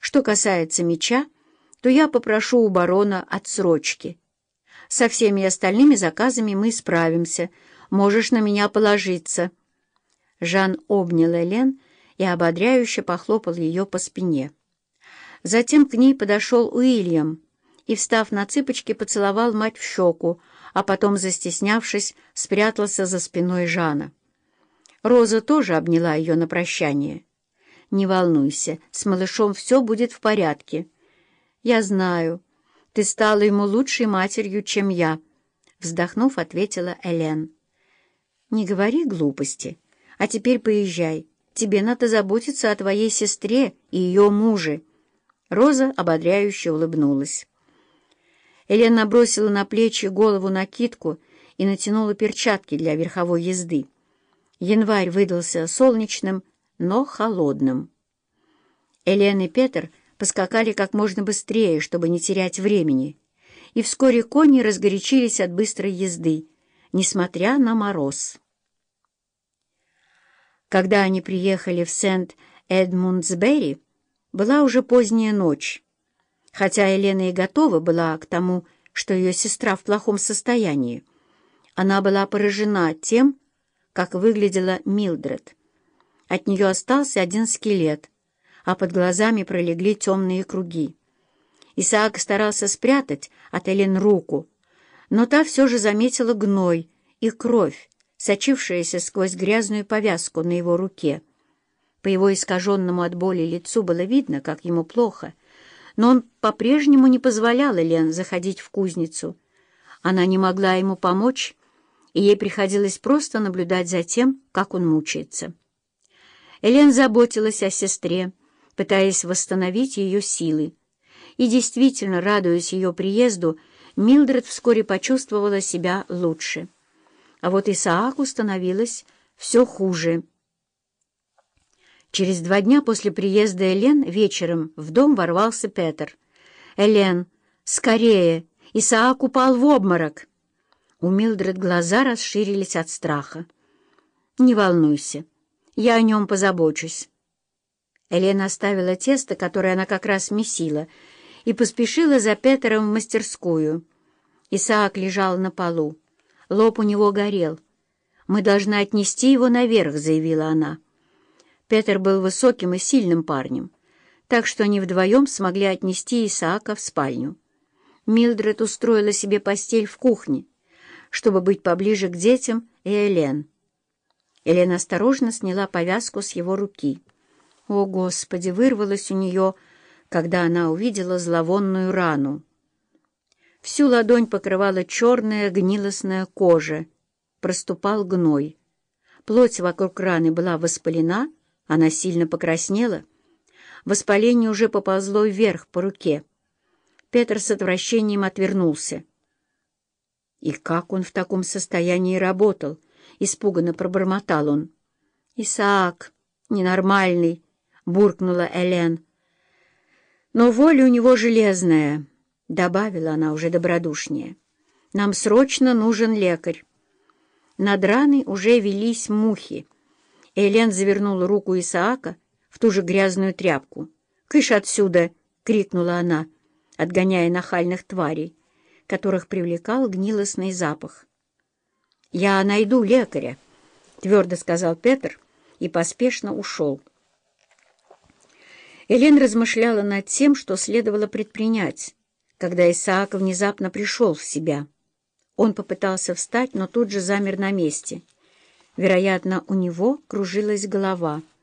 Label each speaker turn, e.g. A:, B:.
A: Что касается меча, то я попрошу у барона отсрочки. Со всеми остальными заказами мы справимся. Можешь на меня положиться». Жан обнял Элен и ободряюще похлопал ее по спине. Затем к ней подошел Уильям и, встав на цыпочки, поцеловал мать в щеку, а потом, застеснявшись, спрятался за спиной Жана. Роза тоже обняла ее на прощание. «Не волнуйся, с малышом все будет в порядке». «Я знаю, ты стала ему лучшей матерью, чем я», — вздохнув, ответила Элен. «Не говори глупости, а теперь поезжай. Тебе надо заботиться о твоей сестре и ее муже». Роза ободряюще улыбнулась. Элен набросила на плечи голову накидку и натянула перчатки для верховой езды. Январь выдался солнечным, но холодным. Элен и Петр поскакали как можно быстрее, чтобы не терять времени, и вскоре кони разгорячились от быстрой езды, несмотря на мороз. Когда они приехали в Сент-Эдмундсбери, была уже поздняя ночь. Хотя Елена и готова была к тому, что ее сестра в плохом состоянии, она была поражена тем, как выглядела Милдред. От нее остался один скелет, а под глазами пролегли темные круги. Исаак старался спрятать от Элен руку, но та все же заметила гной и кровь, сочившаяся сквозь грязную повязку на его руке. По его искаженному от боли лицу было видно, как ему плохо, но он по-прежнему не позволял Элен заходить в кузницу. Она не могла ему помочь, и ей приходилось просто наблюдать за тем, как он мучается. Элен заботилась о сестре, пытаясь восстановить ее силы. И действительно, радуясь ее приезду, Милдред вскоре почувствовала себя лучше. А вот Исааку становилось все хуже. Через два дня после приезда Элен вечером в дом ворвался Петр. «Элен, скорее! Исаак упал в обморок!» У Милдред глаза расширились от страха. «Не волнуйся, я о нем позабочусь». Элена оставила тесто, которое она как раз месила, и поспешила за Петером в мастерскую. Исаак лежал на полу. Лоб у него горел. «Мы должны отнести его наверх», — заявила она. Петер был высоким и сильным парнем, так что они вдвоем смогли отнести Исаака в спальню. Милдред устроила себе постель в кухне, чтобы быть поближе к детям и Элен. Элен осторожно сняла повязку с его руки. О, Господи! Вырвалось у нее, когда она увидела зловонную рану. Всю ладонь покрывала черная гнилостная кожа, проступал гной. Плоть вокруг раны была воспалена, она сильно покраснела. Воспаление уже поползло вверх по руке. Петр с отвращением отвернулся. «И как он в таком состоянии работал?» — испуганно пробормотал он. «Исаак, ненормальный!» — буркнула Элен. «Но воля у него железная», — добавила она уже добродушнее. «Нам срочно нужен лекарь». Над раной уже велись мухи. Элен завернула руку Исаака в ту же грязную тряпку. «Кыш отсюда!» — крикнула она, отгоняя нахальных тварей, которых привлекал гнилостный запах. «Я найду лекаря», — твердо сказал Петр и поспешно ушел. Элен размышляла над тем, что следовало предпринять, когда Исаак внезапно пришел в себя. Он попытался встать, но тут же замер на месте — Вероятно, у него кружилась голова —